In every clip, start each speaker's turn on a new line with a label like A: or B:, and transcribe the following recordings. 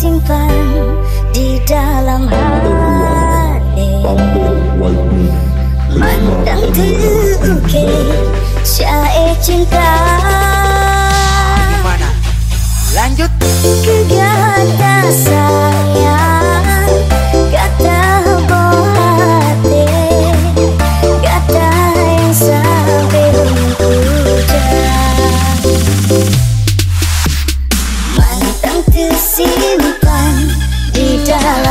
A: simpan di dalam hati. Mandang tuke Cae cinta?
B: Lanjut
A: Tersimpan di dalam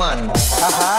A: มัน ใช่